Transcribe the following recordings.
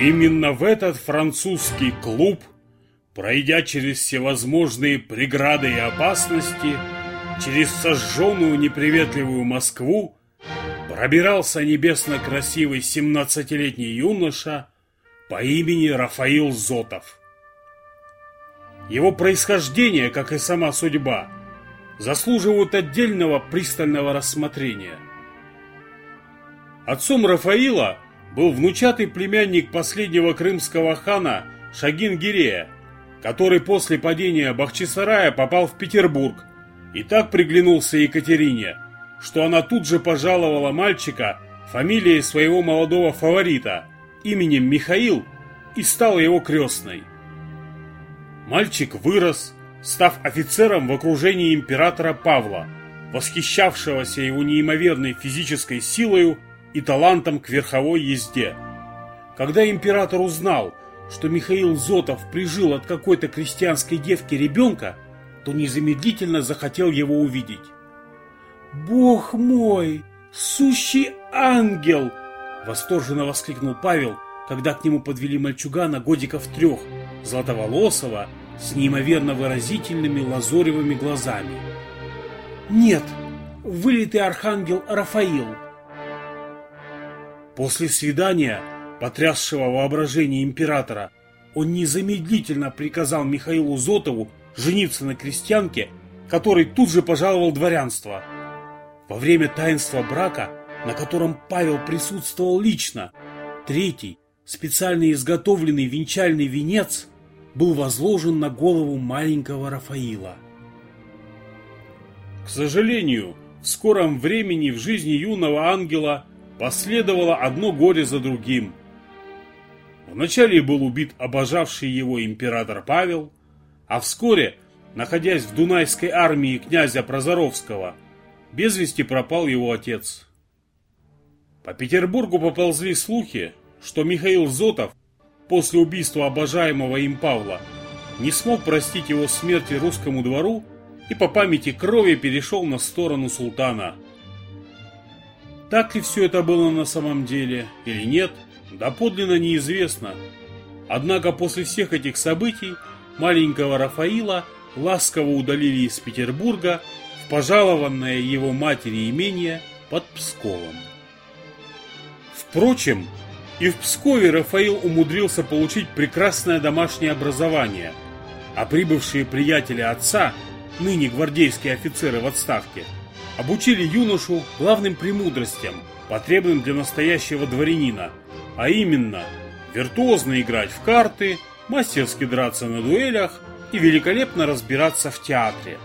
Именно в этот французский клуб, пройдя через всевозможные преграды и опасности, через сожженную неприветливую Москву, пробирался небесно красивый семнадцатилетний юноша по имени Рафаил Зотов. Его происхождение, как и сама судьба, заслуживают отдельного пристального рассмотрения. Отцом Рафаила был внучатый племянник последнего крымского хана Шагин-Гирея, который после падения Бахчисарая попал в Петербург и так приглянулся Екатерине, что она тут же пожаловала мальчика фамилией своего молодого фаворита, именем Михаил, и стала его крестной. Мальчик вырос, став офицером в окружении императора Павла, восхищавшегося его неимоверной физической силою и талантом к верховой езде. Когда император узнал, что Михаил Зотов прижил от какой-то крестьянской девки ребенка, то незамедлительно захотел его увидеть. «Бог мой! Сущий ангел!» Восторженно воскликнул Павел, когда к нему подвели мальчугана годиков трех, златоволосого, с неимоверно выразительными лазоревыми глазами. «Нет, вылитый архангел Рафаил!» После свидания, потрясшего воображение императора, он незамедлительно приказал Михаилу Зотову жениться на крестьянке, который тут же пожаловал дворянство. Во время таинства брака, на котором Павел присутствовал лично, третий, специально изготовленный венчальный венец был возложен на голову маленького Рафаила. К сожалению, в скором времени в жизни юного ангела последовало одно горе за другим. Вначале был убит обожавший его император Павел, а вскоре, находясь в Дунайской армии князя Прозоровского, без вести пропал его отец. По Петербургу поползли слухи, что Михаил Зотов после убийства обожаемого им Павла не смог простить его смерти русскому двору и по памяти крови перешел на сторону султана. Так ли все это было на самом деле или нет, доподлинно неизвестно. Однако после всех этих событий маленького Рафаила ласково удалили из Петербурга в пожалованное его матери имение под Псковом. Впрочем, и в Пскове Рафаил умудрился получить прекрасное домашнее образование, а прибывшие приятели отца, ныне гвардейские офицеры в отставке, обучили юношу главным премудростям, потребным для настоящего дворянина, а именно виртуозно играть в карты – мастерски драться на дуэлях и великолепно разбираться в театре.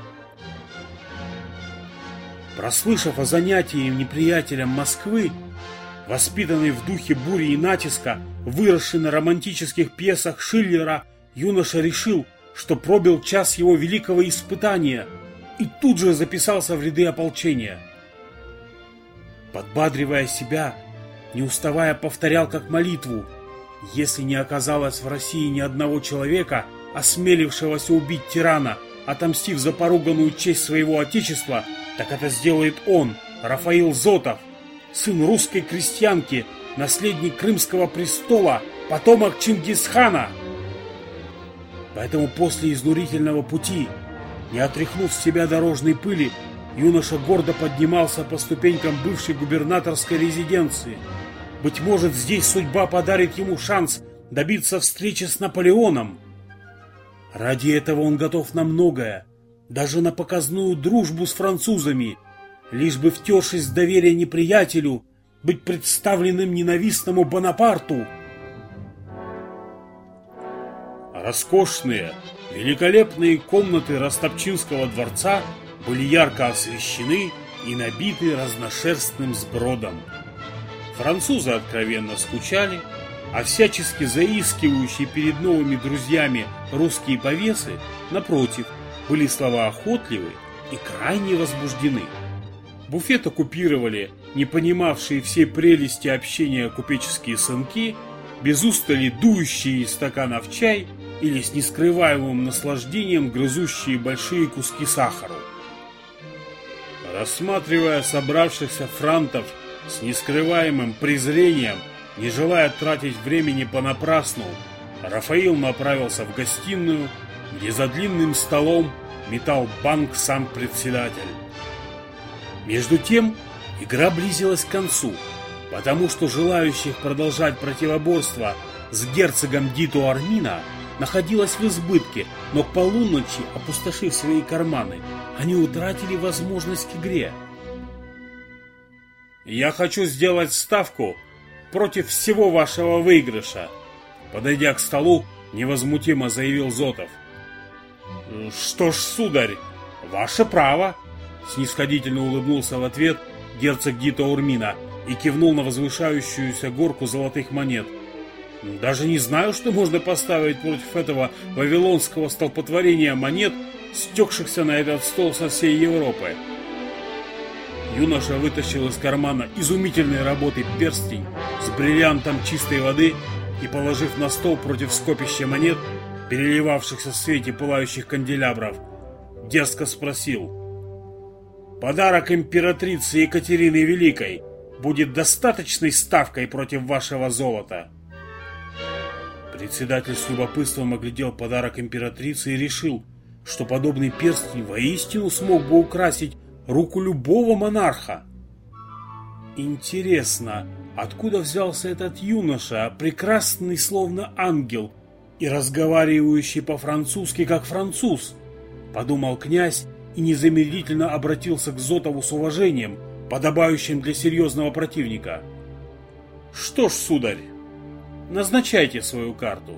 Прослышав о занятии неприятелем Москвы, воспитанный в духе бури и натиска, выросший на романтических пьесах Шиллера, юноша решил, что пробил час его великого испытания и тут же записался в ряды ополчения. Подбадривая себя, не уставая повторял как молитву если не оказалось в России ни одного человека, осмелившегося убить тирана, отомстив за поруганную честь своего отечества, так это сделает он, Рафаил Зотов, сын русской крестьянки, наследник Крымского престола, потомок Чингисхана. Поэтому после изнурительного пути, не отряхнув с себя дорожной пыли, юноша гордо поднимался по ступенькам бывшей губернаторской резиденции – быть может, здесь судьба подарит ему шанс добиться встречи с Наполеоном. Ради этого он готов на многое, даже на показную дружбу с французами, лишь бы, втершись в доверие неприятелю, быть представленным ненавистному Бонапарту. Роскошные, великолепные комнаты Ростопчинского дворца были ярко освещены и набиты разношерстным сбродом. Французы откровенно скучали, а всячески заискивающие перед новыми друзьями русские повесы, напротив, были слова охотливы и крайне возбуждены. Буфет оккупировали не понимавшие всей прелести общения купеческие сынки, без устали дующие из стаканов чай или с нескрываемым наслаждением грызущие большие куски сахара. Рассматривая собравшихся франтов с нескрываемым презрением Не желая тратить времени понапрасну, Рафаил направился в гостиную, где за длинным столом метал банк сам председатель. Между тем, игра близилась к концу, потому что желающих продолжать противоборство с герцогом Диту Армина находилось в избытке, но к полуночи, опустошив свои карманы, они утратили возможность к игре. «Я хочу сделать ставку против всего вашего выигрыша», подойдя к столу, невозмутимо заявил Зотов. «Что ж, сударь, ваше право!» Снисходительно улыбнулся в ответ герцог Дита Урмина и кивнул на возвышающуюся горку золотых монет. «Даже не знаю, что можно поставить против этого вавилонского столпотворения монет, стекшихся на этот стол со всей Европы». Юноша вытащил из кармана изумительной работы перстень с бриллиантом чистой воды и, положив на стол против скопища монет, переливавшихся в свете пылающих канделябров, дерзко спросил. «Подарок императрицы Екатерины Великой будет достаточной ставкой против вашего золота?» Председатель с любопытством оглядел подарок императрицы и решил, что подобный перстень воистину смог бы украсить руку любого монарха. Интересно, откуда взялся этот юноша, прекрасный словно ангел, и разговаривающий по-французски как француз, подумал князь и незамедлительно обратился к Зотову с уважением, подобающим для серьезного противника. Что ж, сударь, назначайте свою карту.